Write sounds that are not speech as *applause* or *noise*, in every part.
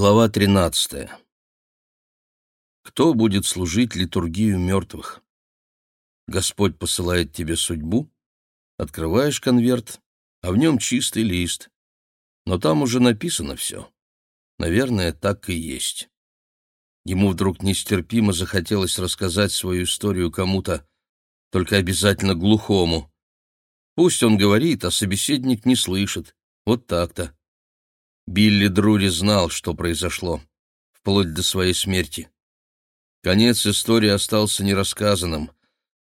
Глава 13. Кто будет служить литургию мертвых? Господь посылает тебе судьбу, открываешь конверт, а в нем чистый лист. Но там уже написано все. Наверное, так и есть. Ему вдруг нестерпимо захотелось рассказать свою историю кому-то, только обязательно глухому. Пусть он говорит, а собеседник не слышит. Вот так-то. Билли Друри знал, что произошло, вплоть до своей смерти. Конец истории остался нерассказанным.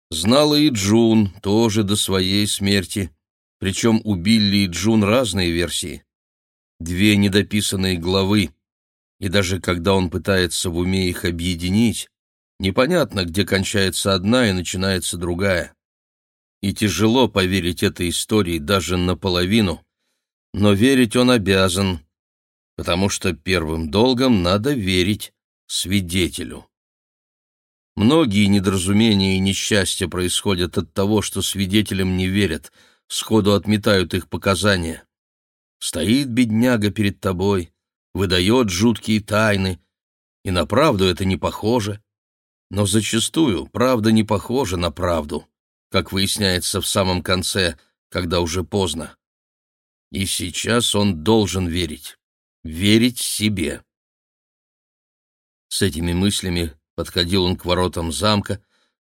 Знала и Джун, тоже до своей смерти. Причем у Билли и Джун разные версии. Две недописанные главы. И даже когда он пытается в уме их объединить, непонятно, где кончается одна и начинается другая. И тяжело поверить этой истории даже наполовину, но верить он обязан, потому что первым долгом надо верить свидетелю. Многие недоразумения и несчастья происходят от того, что свидетелям не верят, сходу отметают их показания. Стоит бедняга перед тобой, выдает жуткие тайны, и на правду это не похоже. Но зачастую правда не похожа на правду, как выясняется в самом конце, когда уже поздно. И сейчас он должен верить верить себе. С этими мыслями подходил он к воротам замка,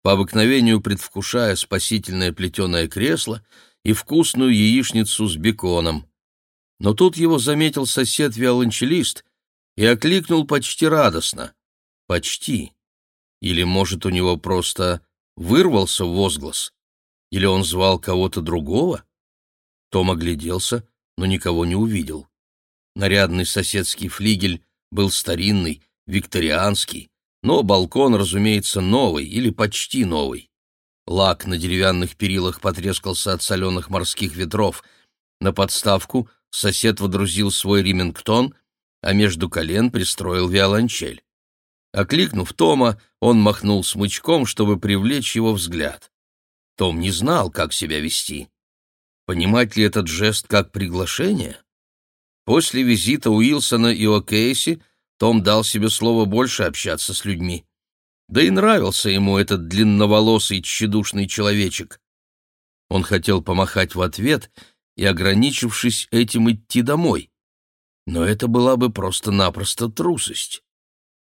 по обыкновению предвкушая спасительное плетеное кресло и вкусную яичницу с беконом. Но тут его заметил сосед-виолончелист и окликнул почти радостно. Почти. Или, может, у него просто вырвался возглас? Или он звал кого-то другого? Том огляделся, но никого не увидел. Нарядный соседский флигель был старинный, викторианский, но балкон, разумеется, новый или почти новый. Лак на деревянных перилах потрескался от соленых морских ветров. На подставку сосед водрузил свой ремингтон, а между колен пристроил виолончель. Окликнув Тома, он махнул смычком, чтобы привлечь его взгляд. Том не знал, как себя вести. Понимать ли этот жест как приглашение? После визита Уилсона и О'Кейси том дал себе слово больше общаться с людьми. Да и нравился ему этот длинноволосый, тщедушный человечек. Он хотел помахать в ответ и, ограничившись этим, идти домой. Но это была бы просто-напросто трусость.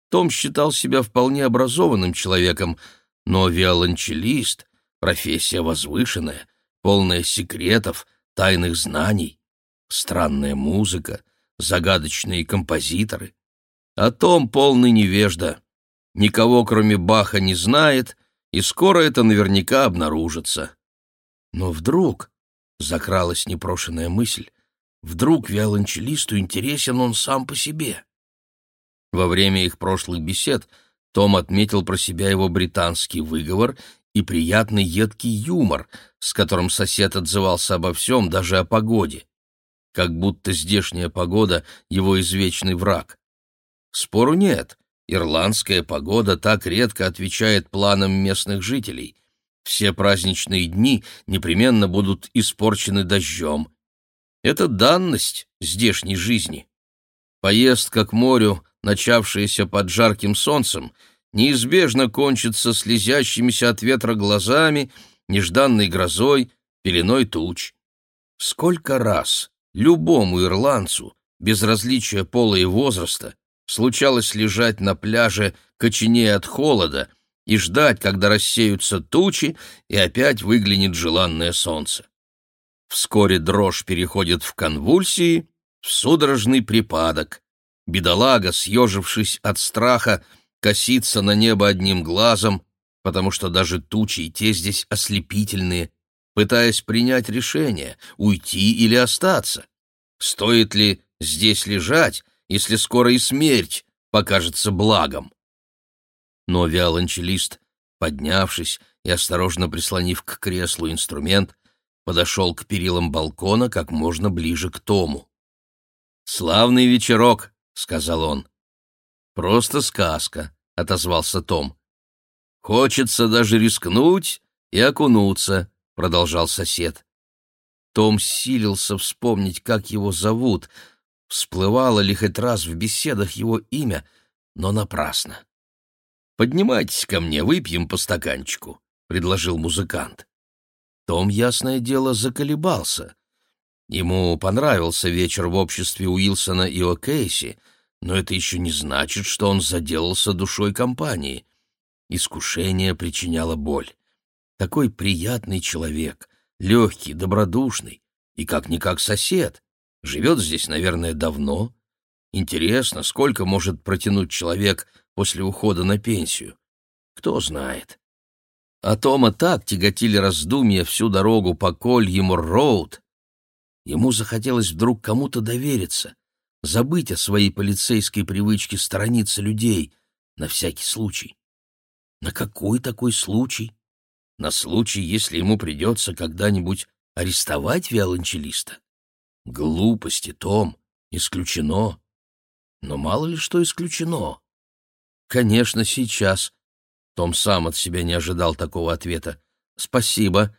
Том считал себя вполне образованным человеком, но виолончелист — профессия возвышенная, полная секретов, тайных знаний. Странная музыка, загадочные композиторы. О том полный невежда. Никого, кроме Баха, не знает, и скоро это наверняка обнаружится. Но вдруг закралась непрошенная мысль, вдруг виолончелисту интересен он сам по себе. Во время их прошлых бесед том отметил про себя его британский выговор и приятный едкий юмор, с которым сосед отзывался обо всем, даже о погоде как будто здешняя погода — его извечный враг. Спору нет, ирландская погода так редко отвечает планам местных жителей. Все праздничные дни непременно будут испорчены дождем. Это данность здешней жизни. Поездка к морю, начавшаяся под жарким солнцем, неизбежно кончится слезящимися от ветра глазами, нежданной грозой, пеленой туч. Сколько раз Любому ирландцу, без различия пола и возраста, случалось лежать на пляже, коченея от холода, и ждать, когда рассеются тучи, и опять выглянет желанное солнце. Вскоре дрожь переходит в конвульсии, в судорожный припадок. Бедолага, съежившись от страха, косится на небо одним глазом, потому что даже тучи и те здесь ослепительные, пытаясь принять решение, уйти или остаться. Стоит ли здесь лежать, если скоро и смерть покажется благом? Но виолончелист, поднявшись и осторожно прислонив к креслу инструмент, подошел к перилам балкона как можно ближе к Тому. «Славный вечерок», — сказал он. «Просто сказка», — отозвался Том. «Хочется даже рискнуть и окунуться», продолжал сосед. Том силился вспомнить, как его зовут, Всплывало ли хоть раз в беседах его имя, но напрасно. «Поднимайтесь ко мне, выпьем по стаканчику», — предложил музыкант. Том, ясное дело, заколебался. Ему понравился вечер в обществе Уилсона и О'Кейси, но это еще не значит, что он заделался душой компании. Искушение причиняло боль. Такой приятный человек, легкий, добродушный и как-никак сосед. Живет здесь, наверное, давно. Интересно, сколько может протянуть человек после ухода на пенсию? Кто знает. А Тома так тяготили раздумья всю дорогу по Кольему-Роуд. Ему захотелось вдруг кому-то довериться, забыть о своей полицейской привычке сторониться людей на всякий случай. На какой такой случай? На случай, если ему придется когда-нибудь арестовать виолончелиста? Глупости, Том, исключено. Но мало ли что исключено. Конечно, сейчас. Том сам от себя не ожидал такого ответа. Спасибо.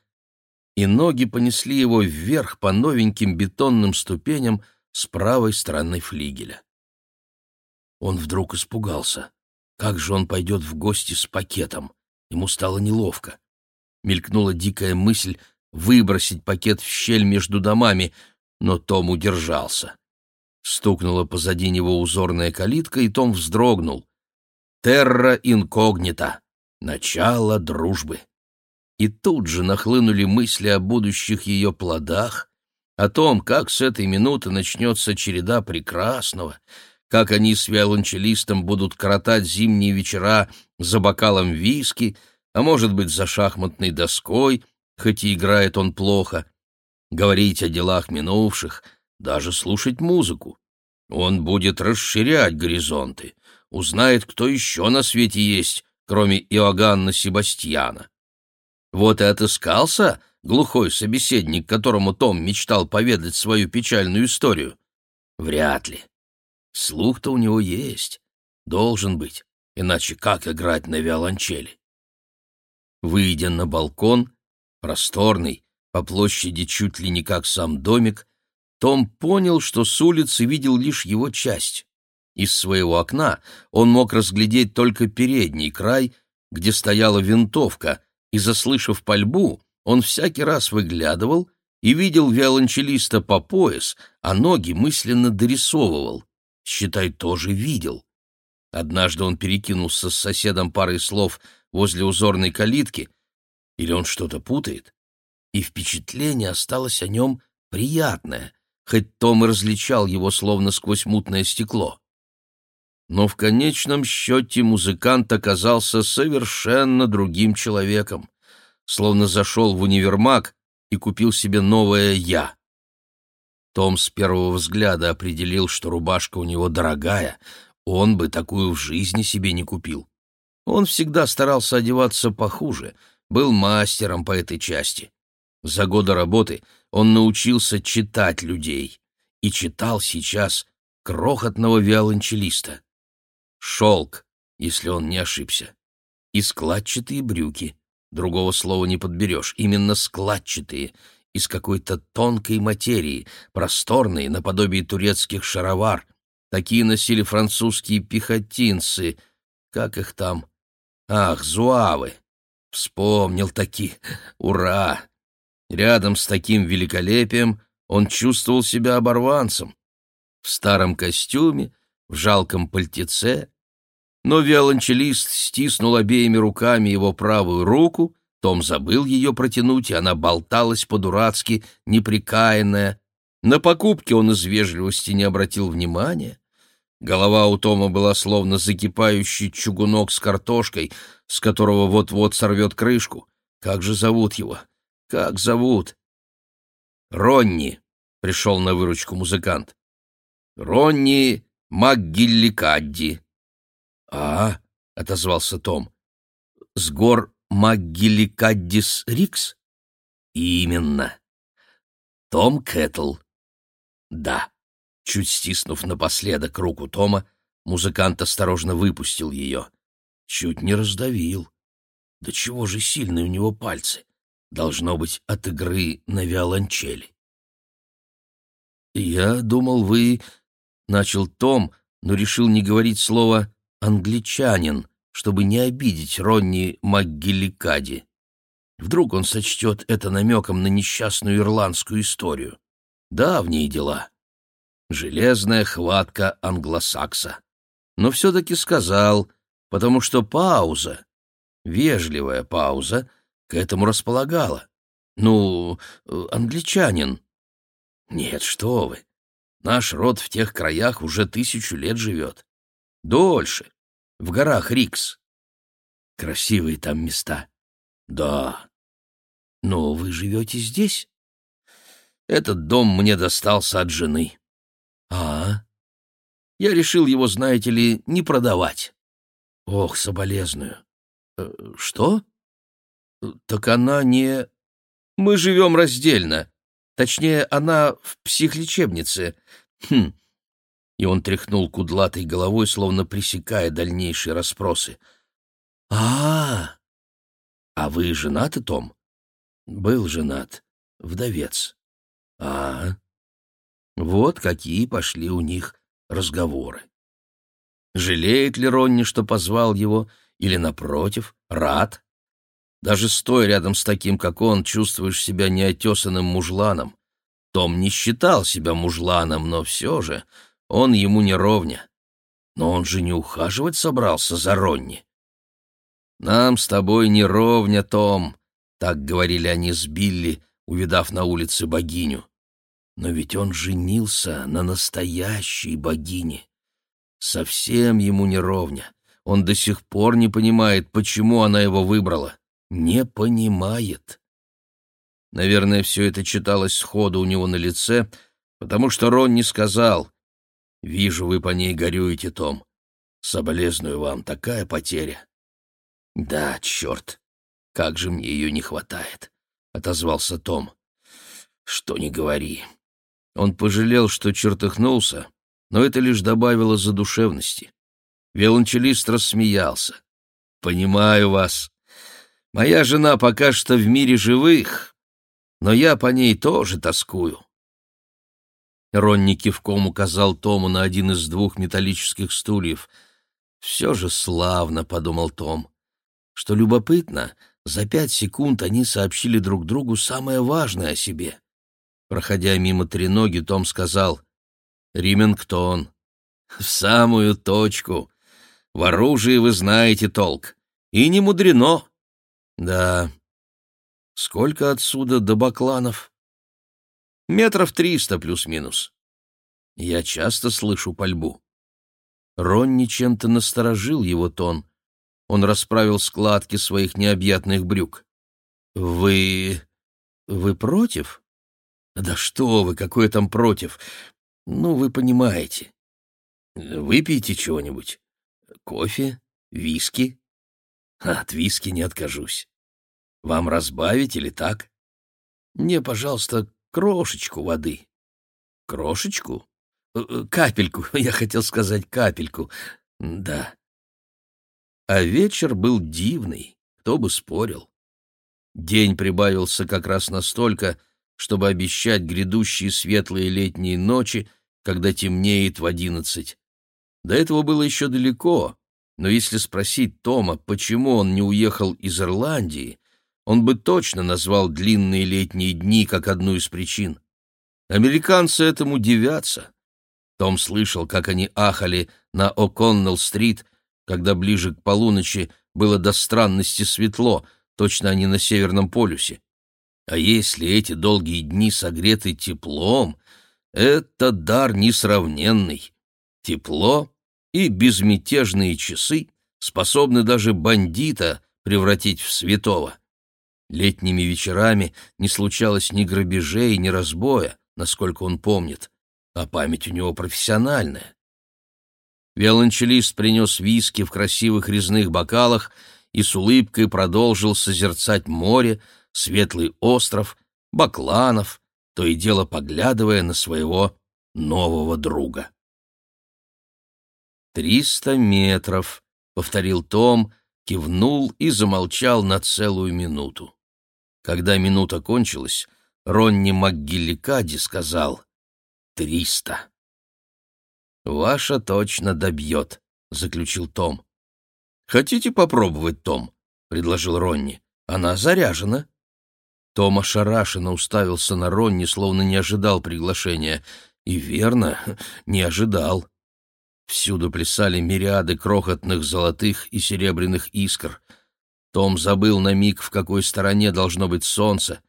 И ноги понесли его вверх по новеньким бетонным ступеням с правой стороны флигеля. Он вдруг испугался. Как же он пойдет в гости с пакетом? Ему стало неловко. Мелькнула дикая мысль выбросить пакет в щель между домами, но Том удержался. Стукнула позади него узорная калитка, и Том вздрогнул. «Терра инкогнита. Начало дружбы». И тут же нахлынули мысли о будущих ее плодах, о том, как с этой минуты начнется череда прекрасного, как они с виолончелистом будут коротать зимние вечера за бокалом виски, а может быть, за шахматной доской, хоть и играет он плохо, говорить о делах минувших, даже слушать музыку. Он будет расширять горизонты, узнает, кто еще на свете есть, кроме Иоганна Себастьяна. Вот и отыскался глухой собеседник, которому Том мечтал поведать свою печальную историю. Вряд ли. Слух-то у него есть. Должен быть. Иначе как играть на виолончели? Выйдя на балкон, просторный, по площади чуть ли не как сам домик, том понял, что с улицы видел лишь его часть. Из своего окна он мог разглядеть только передний край, где стояла винтовка, и, заслышав пальбу, он всякий раз выглядывал и видел виолончелиста по пояс, а ноги мысленно дорисовывал считай, тоже видел. Однажды он перекинулся с соседом парой слов возле узорной калитки, или он что-то путает, и впечатление осталось о нем приятное, хоть Том и различал его словно сквозь мутное стекло. Но в конечном счете музыкант оказался совершенно другим человеком, словно зашел в универмаг и купил себе новое «я». Том с первого взгляда определил, что рубашка у него дорогая, он бы такую в жизни себе не купил. Он всегда старался одеваться похуже, был мастером по этой части. За годы работы он научился читать людей и читал сейчас крохотного виолончелиста. Шелк, если он не ошибся, и складчатые брюки. Другого слова не подберешь, именно складчатые — из какой-то тонкой материи, просторной, наподобие турецких шаровар. Такие носили французские пехотинцы. Как их там? Ах, зуавы! Вспомнил таки. Ура! Рядом с таким великолепием он чувствовал себя оборванцем. В старом костюме, в жалком пальтеце. Но виолончелист стиснул обеими руками его правую руку том забыл ее протянуть, и она болталась по-дурацки, неприкаянная. На покупки он из вежливости не обратил внимания. Голова у Тома была словно закипающий чугунок с картошкой, с которого вот-вот сорвет крышку. Как же зовут его? Как зовут? Ронни, — пришел на выручку музыкант. Ронни Макгилликадди. — А, — отозвался Том, — с гор Маггиликаддис Рикс? Именно. Том Кэтл. Да. Чуть стиснув напоследок руку Тома, музыкант осторожно выпустил ее. Чуть не раздавил. Да чего же сильные у него пальцы? Должно быть от игры на виолончели. «Я думал, вы начал Том, но решил не говорить слово «англичанин», чтобы не обидеть Ронни МакГилликади. Вдруг он сочтет это намеком на несчастную ирландскую историю. Давние дела. Железная хватка англосакса. Но все-таки сказал, потому что пауза, вежливая пауза, к этому располагала. Ну, англичанин. Нет, что вы. Наш род в тех краях уже тысячу лет живет. Дольше. В горах Рикс. Красивые там места. Да. Но вы живете здесь? Этот дом мне достался от жены. А, Я решил его, знаете ли, не продавать. Ох, соболезную. Э, что? Так она не... Мы живем раздельно. Точнее, она в психлечебнице. Хм. И он тряхнул кудлатой головой, словно пресекая дальнейшие расспросы. А, -а, -а. вы женаты, Том? Был женат. Вдовец. А, -а. Вот какие пошли у них разговоры. Жалеет ли Ронни, что позвал его, или, напротив, рад? Даже стоя рядом с таким, как он, чувствуешь себя неотесанным мужланом. Том не считал себя мужланом, но все же он ему не ровня. Но он же не ухаживать собрался за Ронни. «Нам с тобой не ровня, Том», — так говорили они с Билли, увидав на улице богиню. Но ведь он женился на настоящей богине. Совсем ему не ровня. Он до сих пор не понимает, почему она его выбрала. Не понимает. Наверное, все это читалось сходу у него на лице, потому что Рон не сказал. «Вижу, вы по ней горюете, Том. Соболезную вам, такая потеря». «Да, черт, как же мне ее не хватает», — отозвался Том. «Что не говори». Он пожалел, что чертыхнулся, но это лишь добавило задушевности. Виолончелист рассмеялся. «Понимаю вас. Моя жена пока что в мире живых, но я по ней тоже тоскую». Ронни кивком указал Тому на один из двух металлических стульев. «Все же славно», — подумал Том. Что любопытно, за пять секунд они сообщили друг другу самое важное о себе. Проходя мимо треноги, Том сказал «Римингтон». «В самую точку. В оружии вы знаете толк. И не мудрено». «Да. Сколько отсюда до Бакланов?» «Метров триста плюс-минус». Я часто слышу пальбу. Ронни чем-то насторожил его тон. Он расправил складки своих необъятных брюк. «Вы... вы против?» Да что вы, какое там против? Ну, вы понимаете. Выпейте чего-нибудь. Кофе? Виски? От виски не откажусь. Вам разбавить или так? Мне, пожалуйста, крошечку воды. Крошечку? Э, э, капельку, *laughs* я хотел сказать капельку. Да. А вечер был дивный, кто бы спорил. День прибавился как раз настолько, чтобы обещать грядущие светлые летние ночи, когда темнеет в одиннадцать. До этого было еще далеко, но если спросить Тома, почему он не уехал из Ирландии, он бы точно назвал длинные летние дни как одну из причин. Американцы этому дивятся. Том слышал, как они ахали на О'Коннелл-стрит, когда ближе к полуночи было до странности светло, точно они на Северном полюсе. А если эти долгие дни согреты теплом, это дар несравненный. Тепло и безмятежные часы способны даже бандита превратить в святого. Летними вечерами не случалось ни грабежей, ни разбоя, насколько он помнит, а память у него профессиональная. Виолончелист принес виски в красивых резных бокалах и с улыбкой продолжил созерцать море, Светлый остров, Бакланов, то и дело поглядывая на своего нового друга. «Триста метров», — повторил Том, кивнул и замолчал на целую минуту. Когда минута кончилась, Ронни МакГилликади сказал «Триста». «Ваша точно добьет», — заключил Том. «Хотите попробовать, Том?» — предложил Ронни. «Она заряжена». Том ошарашенно уставился на Ронни, словно не ожидал приглашения. И верно, *laughs* не ожидал. Всюду плясали мириады крохотных золотых и серебряных искр. Том забыл на миг, в какой стороне должно быть солнце.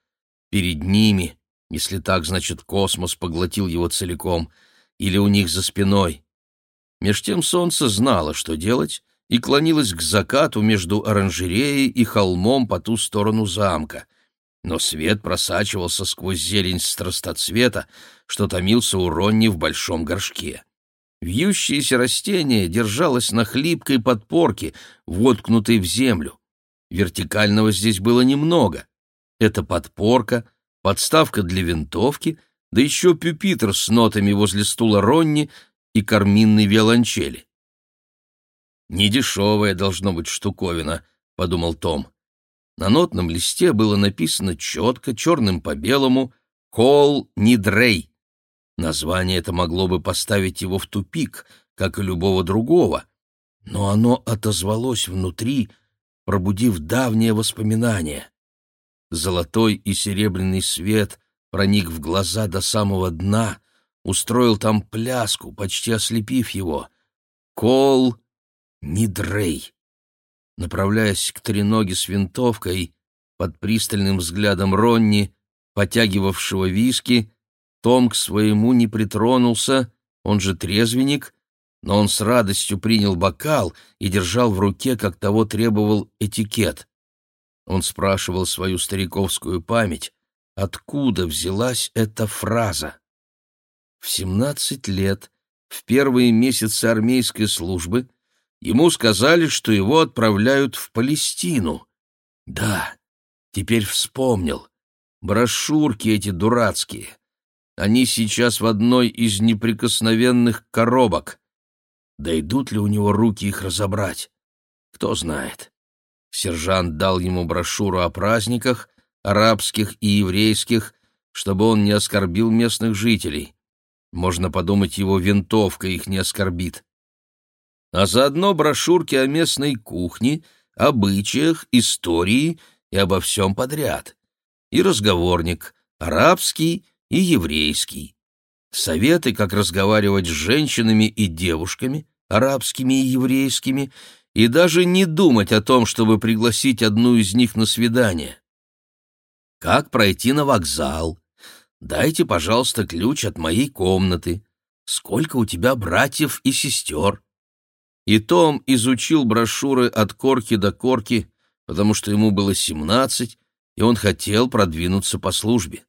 Перед ними, если так, значит, космос поглотил его целиком, или у них за спиной. Меж тем солнце знало, что делать, и клонилось к закату между оранжереей и холмом по ту сторону замка. Но свет просачивался сквозь зелень страстоцвета, что томился у Ронни в большом горшке. Вьющееся растение держалось на хлипкой подпорке, воткнутой в землю. Вертикального здесь было немного. Это подпорка, подставка для винтовки, да еще пюпитр с нотами возле стула Ронни и карминной виолончели. «Недешевая должно быть штуковина», — подумал Том. На нотном листе было написано четко, черным по белому, «Кол Нидрей». Название это могло бы поставить его в тупик, как и любого другого, но оно отозвалось внутри, пробудив давнее воспоминание. Золотой и серебряный свет проник в глаза до самого дна, устроил там пляску, почти ослепив его. Кол Нидрей. Направляясь к треноге с винтовкой, под пристальным взглядом Ронни, потягивавшего виски, том к своему не притронулся, он же трезвенник, но он с радостью принял бокал и держал в руке, как того требовал этикет. Он спрашивал свою стариковскую память, откуда взялась эта фраза. В семнадцать лет, в первые месяцы армейской службы, Ему сказали, что его отправляют в Палестину. Да, теперь вспомнил. Брошюрки эти дурацкие. Они сейчас в одной из неприкосновенных коробок. Дойдут ли у него руки их разобрать? Кто знает. Сержант дал ему брошюру о праздниках, арабских и еврейских, чтобы он не оскорбил местных жителей. Можно подумать, его винтовка их не оскорбит а заодно брошюрки о местной кухне, обычаях, истории и обо всем подряд. И разговорник арабский и еврейский. Советы, как разговаривать с женщинами и девушками, арабскими и еврейскими, и даже не думать о том, чтобы пригласить одну из них на свидание. Как пройти на вокзал? Дайте, пожалуйста, ключ от моей комнаты. Сколько у тебя братьев и сестер? И Том изучил брошюры от корки до корки, потому что ему было семнадцать, и он хотел продвинуться по службе.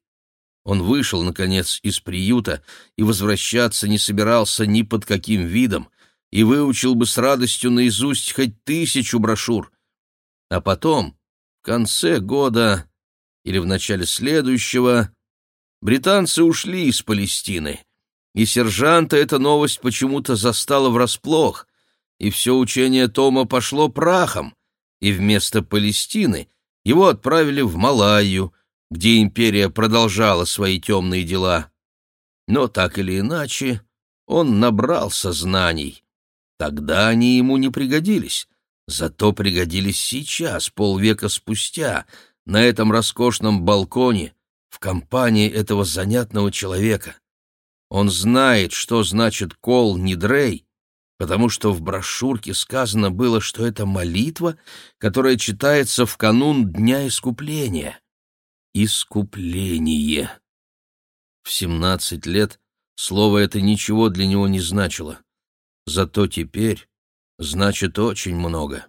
Он вышел, наконец, из приюта и возвращаться не собирался ни под каким видом, и выучил бы с радостью наизусть хоть тысячу брошюр. А потом, в конце года или в начале следующего, британцы ушли из Палестины, и сержанта эта новость почему-то застала врасплох, и все учение Тома пошло прахом, и вместо Палестины его отправили в Малайю, где империя продолжала свои темные дела. Но так или иначе, он набрался знаний. Тогда они ему не пригодились, зато пригодились сейчас, полвека спустя, на этом роскошном балконе, в компании этого занятного человека. Он знает, что значит кол Нидрей, потому что в брошюрке сказано было, что это молитва, которая читается в канун Дня Искупления. Искупление. В семнадцать лет слово это ничего для него не значило. Зато теперь значит очень много.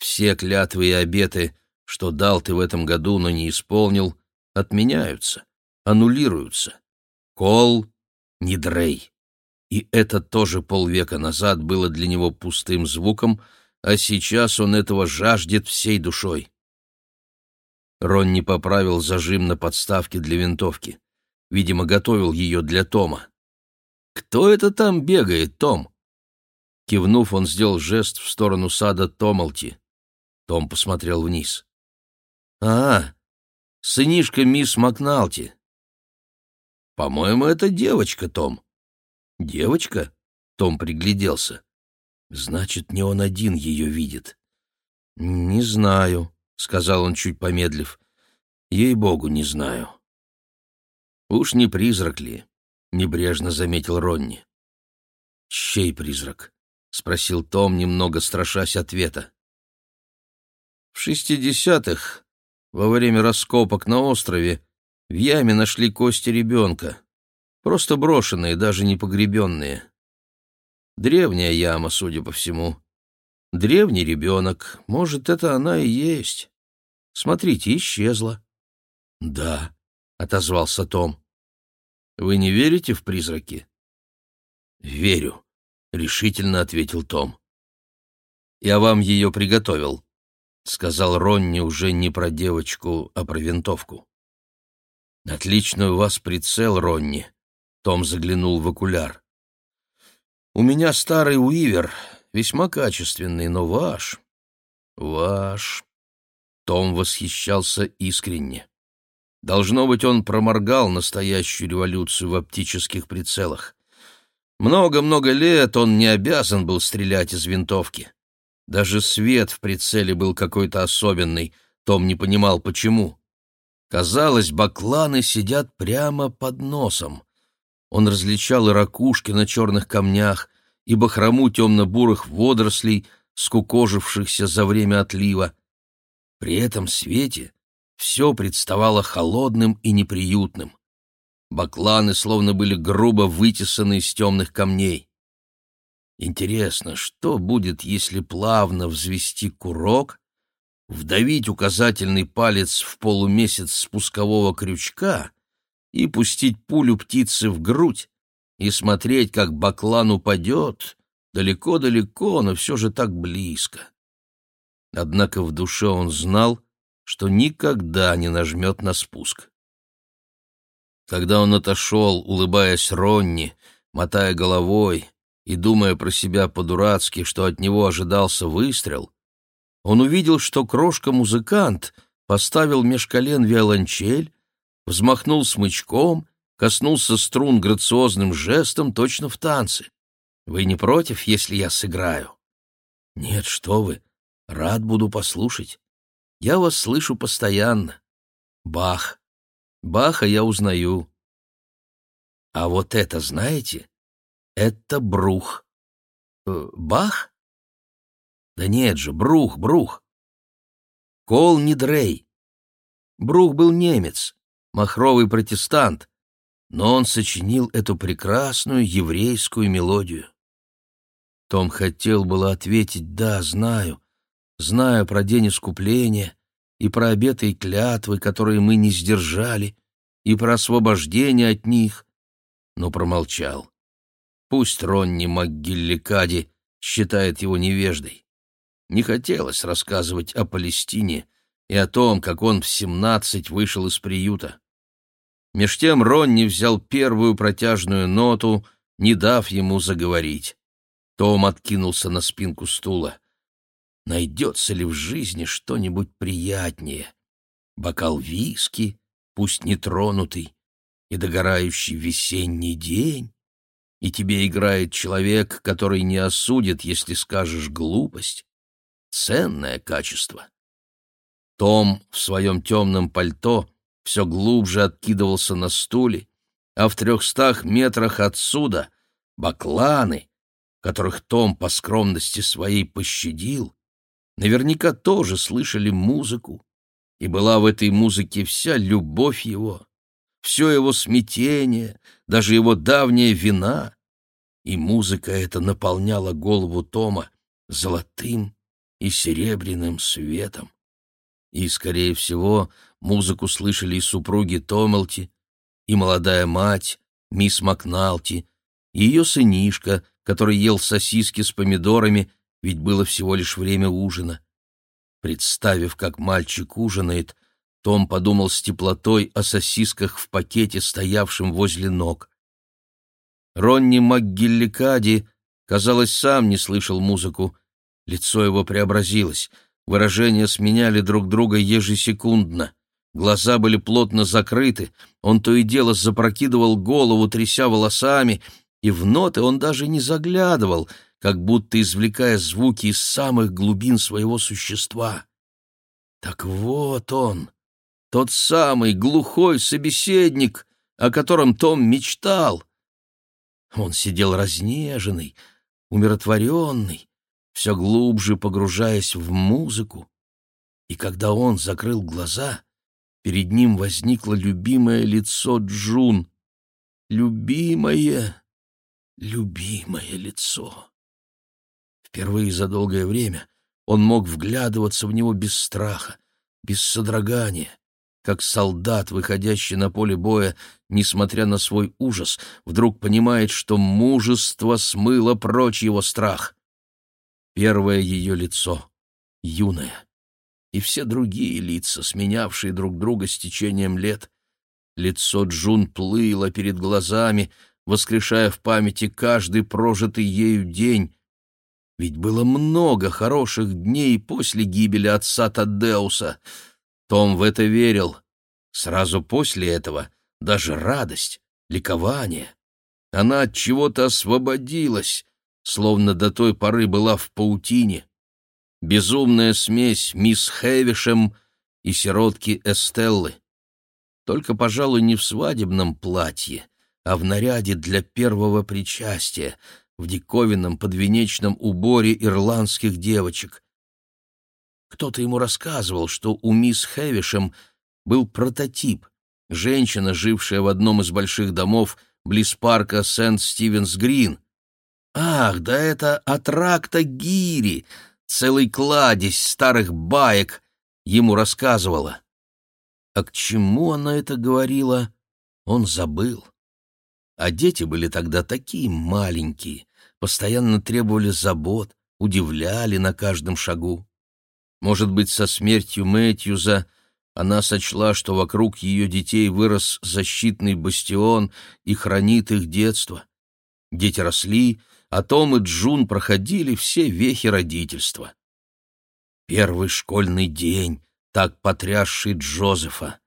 Все клятвы и обеты, что дал ты в этом году, но не исполнил, отменяются, аннулируются. Кол не дрей и это тоже полвека назад было для него пустым звуком, а сейчас он этого жаждет всей душой. Ронни поправил зажим на подставке для винтовки. Видимо, готовил ее для Тома. «Кто это там бегает, Том?» Кивнув, он сделал жест в сторону сада Томалти. Том посмотрел вниз. «А, сынишка мисс Макналти». «По-моему, это девочка, Том. Девочка? Том пригляделся. Значит, не он один ее видит. «Не знаю», — сказал он, чуть помедлив. «Ей-богу, не знаю». «Уж не призрак ли?» — небрежно заметил Ронни. «Чей призрак?» — спросил Том, немного страшась ответа. В шестидесятых, во время раскопок на острове, в яме нашли кости ребенка. Просто брошенные, даже не погребенные. Древняя яма, судя по всему. Древний ребенок. Может, это она и есть. Смотрите, исчезла. — Да, — отозвался Том. — Вы не верите в призраки? — Верю, — решительно ответил Том. — Я вам ее приготовил, — сказал Ронни уже не про девочку, а про винтовку. — Отличный у вас прицел, Ронни, том заглянул в окуляр. «У меня старый Уивер, весьма качественный, но ваш...» «Ваш...» Том восхищался искренне. Должно быть, он проморгал настоящую революцию в оптических прицелах. Много-много лет он не обязан был стрелять из винтовки. Даже свет в прицеле был какой-то особенный, Том не понимал, почему. Казалось, бакланы сидят прямо под носом. Он различал и ракушки на черных камнях, и бахрому темно-бурых водорослей, скукожившихся за время отлива. При этом свете все представало холодным и неприютным. Бакланы словно были грубо вытесаны из темных камней. Интересно, что будет, если плавно взвести курок, вдавить указательный палец в полумесяц спускового крючка и пустить пулю птицы в грудь и смотреть, как баклан упадет, далеко-далеко, но все же так близко. Однако в душе он знал, что никогда не нажмет на спуск. Когда он отошел, улыбаясь Ронни, мотая головой и думая про себя по-дурацки, что от него ожидался выстрел, он увидел, что крошка-музыкант поставил меж колен виолончель взмахнул смычком, коснулся струн грациозным жестом, точно в танце. «Вы не против, если я сыграю?» «Нет, что вы, рад буду послушать. Я вас слышу постоянно. Бах. Баха я узнаю. А вот это, знаете, это Брух. Э, Бах? Да нет же, Брух, Брух. Кол не Дрей. Брух был немец, махровый протестант, но он сочинил эту прекрасную еврейскую мелодию. Том хотел было ответить «да, знаю», знаю про день искупления и про обеты и клятвы, которые мы не сдержали, и про освобождение от них, но промолчал. Пусть Ронни МакГилликади считает его невеждой. Не хотелось рассказывать о Палестине и о том, как он в семнадцать вышел из приюта. Меж тем Ронни взял первую протяжную ноту, не дав ему заговорить. Том откинулся на спинку стула. Найдется ли в жизни что-нибудь приятнее? Бокал виски, пусть не тронутый, и догорающий весенний день, и тебе играет человек, который не осудит, если скажешь глупость. Ценное качество. Том в своем темном пальто все глубже откидывался на стуле, а в трехстах метрах отсюда бакланы, которых Том по скромности своей пощадил, наверняка тоже слышали музыку, и была в этой музыке вся любовь его, все его смятение, даже его давняя вина, и музыка эта наполняла голову Тома золотым и серебряным светом. И, скорее всего, Музыку слышали и супруги Томалти, и молодая мать, мисс Макналти, и ее сынишка, который ел сосиски с помидорами, ведь было всего лишь время ужина. Представив, как мальчик ужинает, том подумал с теплотой о сосисках в пакете, стоявшем возле ног. Ронни МакГилликади, казалось, сам не слышал музыку. Лицо его преобразилось, выражения сменяли друг друга ежесекундно. Глаза были плотно закрыты, он то и дело запрокидывал голову, тряся волосами, и в ноты он даже не заглядывал, как будто извлекая звуки из самых глубин своего существа. Так вот он, тот самый глухой собеседник, о котором Том мечтал. Он сидел разнеженный, умиротворенный, все глубже погружаясь в музыку. И когда он закрыл глаза, перед ним возникло любимое лицо Джун. Любимое, любимое лицо. Впервые за долгое время он мог вглядываться в него без страха, без содрогания, как солдат, выходящий на поле боя, несмотря на свой ужас, вдруг понимает, что мужество смыло прочь его страх. Первое ее лицо, юное, и все другие лица, сменявшие друг друга с течением лет. Лицо Джун плыло перед глазами, воскрешая в памяти каждый прожитый ею день. Ведь было много хороших дней после гибели отца Таддеуса. Том в это верил. Сразу после этого даже радость, ликование. Она от чего-то освободилась, словно до той поры была в паутине. Безумная смесь мисс Хэвишем и сиротки Эстеллы. Только, пожалуй, не в свадебном платье, а в наряде для первого причастия, в диковинном подвенечном уборе ирландских девочек. Кто-то ему рассказывал, что у мисс Хэвишем был прототип, женщина, жившая в одном из больших домов близ парка Сент-Стивенс-Грин, Ах, да это Атракта Гири, целый кладезь старых баек ему рассказывала. А к чему она это говорила, он забыл. А дети были тогда такие маленькие, постоянно требовали забот, удивляли на каждом шагу. Может быть, со смертью Мэтьюза она сочла, что вокруг ее детей вырос защитный бастион и хранит их детство. Дети росли, а Том и Джун проходили все вехи родительства. Первый школьный день, так потрясший Джозефа.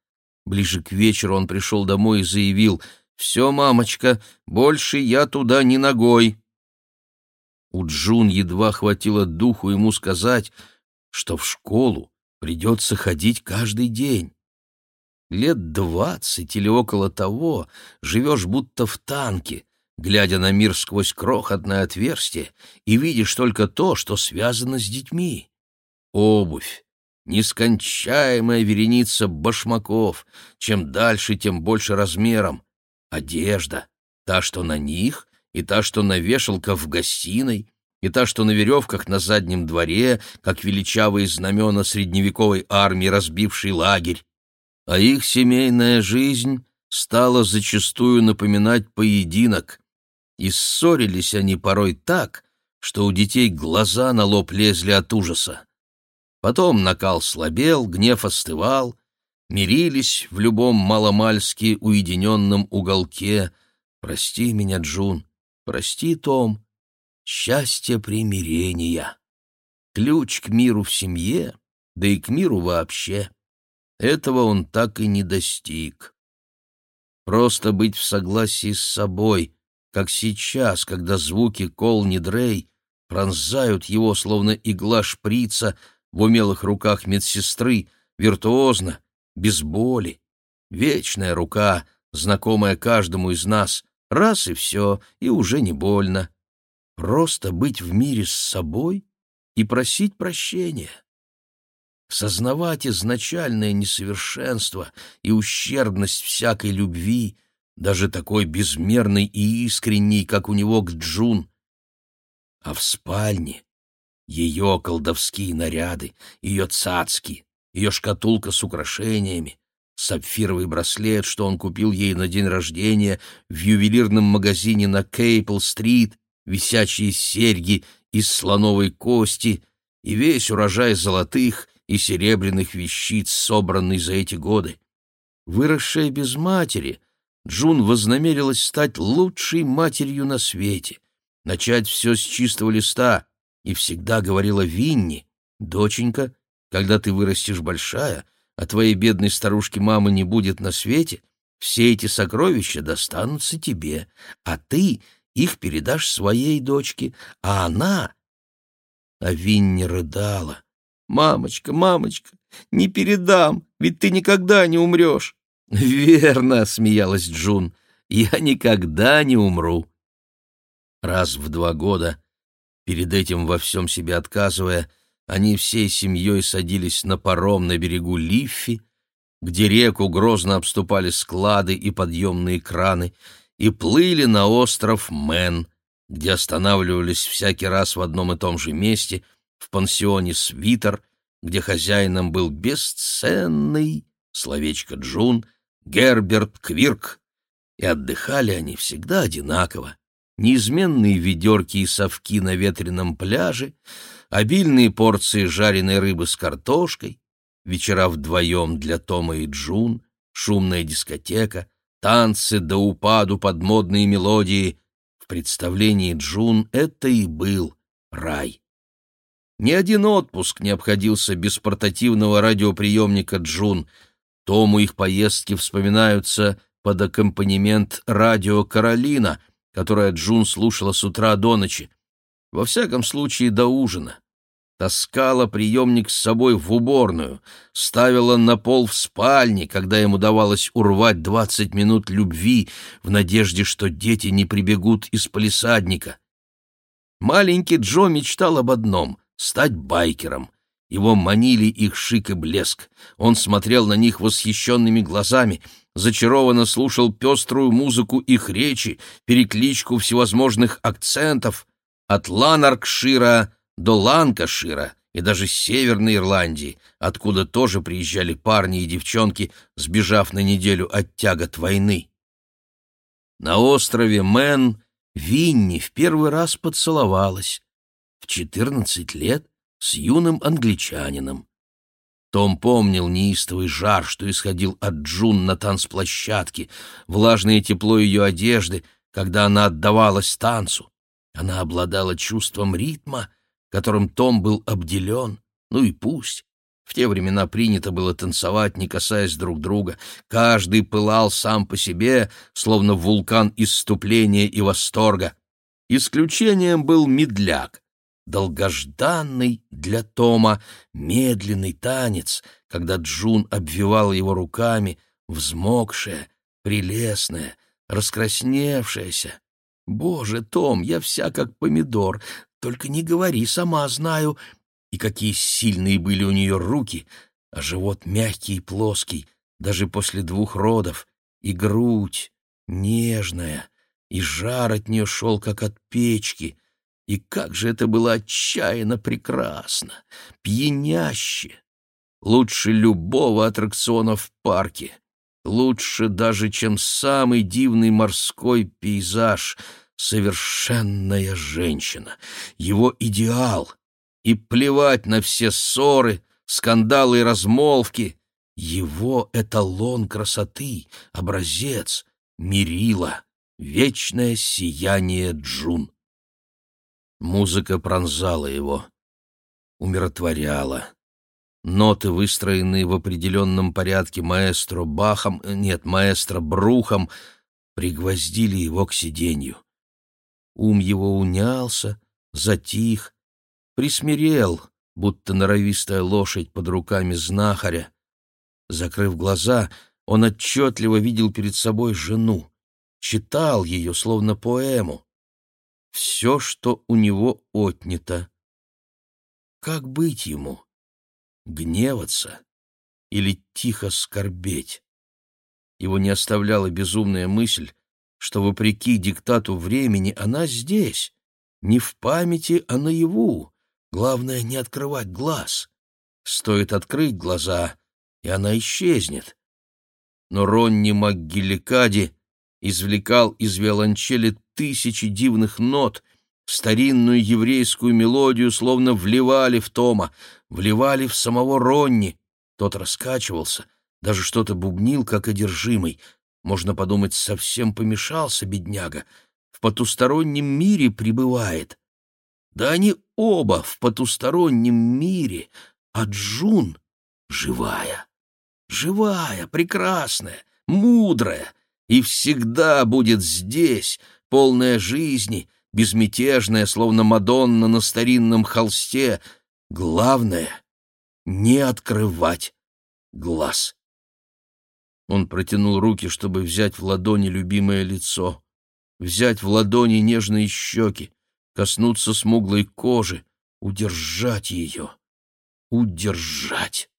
Ближе к вечеру он пришел домой и заявил «Все, мамочка, больше я туда не ногой». У Джун едва хватило духу ему сказать, что в школу придется ходить каждый день. Лет двадцать или около того живешь будто в танке, глядя на мир сквозь крохотное отверстие и видишь только то, что связано с детьми. Обувь, нескончаемая вереница башмаков, чем дальше, тем больше размером. Одежда, та, что на них, и та, что на вешалках в гостиной, и та, что на веревках на заднем дворе, как величавые знамена средневековой армии, разбивший лагерь. А их семейная жизнь стала зачастую напоминать поединок, и ссорились они порой так, что у детей глаза на лоб лезли от ужаса. Потом накал слабел, гнев остывал, мирились в любом маломальски уединенном уголке. «Прости меня, Джун, прости, Том, счастье примирения. Ключ к миру в семье, да и к миру вообще. Этого он так и не достиг. Просто быть в согласии с собой, как сейчас, когда звуки Колни Дрей пронзают его, словно игла шприца в умелых руках медсестры, виртуозно, без боли. Вечная рука, знакомая каждому из нас, раз и все, и уже не больно. Просто быть в мире с собой и просить прощения. Сознавать изначальное несовершенство и ущербность всякой любви — даже такой безмерный и искренний, как у него к Джун. А в спальне ее колдовские наряды, ее цацки, ее шкатулка с украшениями, сапфировый браслет, что он купил ей на день рождения в ювелирном магазине на Кейпл-стрит, висячие серьги из слоновой кости и весь урожай золотых и серебряных вещиц, собранный за эти годы. Выросшая без матери, Джун вознамерилась стать лучшей матерью на свете, начать все с чистого листа, и всегда говорила Винни, «Доченька, когда ты вырастешь большая, а твоей бедной старушки мамы не будет на свете, все эти сокровища достанутся тебе, а ты их передашь своей дочке, а она...» А Винни рыдала. «Мамочка, мамочка, не передам, ведь ты никогда не умрешь». «Верно», — смеялась Джун, — «я никогда не умру». Раз в два года, перед этим во всем себе отказывая, они всей семьей садились на паром на берегу Лиффи, где реку грозно обступали склады и подъемные краны, и плыли на остров Мэн, где останавливались всякий раз в одном и том же месте, в пансионе «Свитер», где хозяином был бесценный, словечко Джун, Герберт Квирк, и отдыхали они всегда одинаково. Неизменные ведерки и совки на ветреном пляже, обильные порции жареной рыбы с картошкой, вечера вдвоем для Тома и Джун, шумная дискотека, танцы до упаду под модные мелодии. В представлении Джун это и был рай. Ни один отпуск не обходился без портативного радиоприемника Джун — Тому их поездки вспоминаются под аккомпанемент радио «Каролина», которое Джун слушала с утра до ночи. Во всяком случае, до ужина. Таскала приемник с собой в уборную, ставила на пол в спальне, когда ему давалось урвать двадцать минут любви в надежде, что дети не прибегут из полисадника. Маленький Джо мечтал об одном — стать байкером — его манили их шик и блеск. Он смотрел на них восхищенными глазами, зачарованно слушал пеструю музыку их речи, перекличку всевозможных акцентов от Ланаркшира до Ланкашира и даже Северной Ирландии, откуда тоже приезжали парни и девчонки, сбежав на неделю от тягот войны. На острове Мэн Винни в первый раз поцеловалась. В четырнадцать лет с юным англичанином. Том помнил неистовый жар, что исходил от Джун на танцплощадке, влажное тепло ее одежды, когда она отдавалась танцу. Она обладала чувством ритма, которым Том был обделен. Ну и пусть. В те времена принято было танцевать, не касаясь друг друга. Каждый пылал сам по себе, словно вулкан исступления и восторга. Исключением был медляк, долгожданный для Тома медленный танец, когда Джун обвивала его руками, взмокшая, прелестная, раскрасневшаяся. «Боже, Том, я вся как помидор, только не говори, сама знаю». И какие сильные были у нее руки, а живот мягкий и плоский, даже после двух родов, и грудь нежная, и жар от нее шел, как от печки — и как же это было отчаянно прекрасно, пьяняще! Лучше любого аттракциона в парке. Лучше даже, чем самый дивный морской пейзаж. Совершенная женщина. Его идеал. И плевать на все ссоры, скандалы и размолвки. Его эталон красоты, образец, мерила, вечное сияние Джун. Музыка пронзала его, умиротворяла. Ноты, выстроенные в определенном порядке маэстро Бахом, э, нет, маэстро Брухом, пригвоздили его к сиденью. Ум его унялся, затих, присмирел, будто норовистая лошадь под руками знахаря. Закрыв глаза, он отчетливо видел перед собой жену, читал ее, словно поэму все, что у него отнято. Как быть ему? Гневаться или тихо скорбеть? Его не оставляла безумная мысль, что, вопреки диктату времени, она здесь, не в памяти, а наяву. Главное — не открывать глаз. Стоит открыть глаза, и она исчезнет. Но Ронни МакГилликади извлекал из виолончели тысячи дивных нот, старинную еврейскую мелодию словно вливали в Тома, вливали в самого Ронни. Тот раскачивался, даже что-то бубнил, как одержимый. Можно подумать, совсем помешался бедняга. В потустороннем мире пребывает. Да они оба в потустороннем мире, а Джун живая, живая, прекрасная, мудрая, и всегда будет здесь, полная жизни, безмятежная, словно Мадонна на старинном холсте. Главное — не открывать глаз. Он протянул руки, чтобы взять в ладони любимое лицо, взять в ладони нежные щеки, коснуться смуглой кожи, удержать ее, удержать.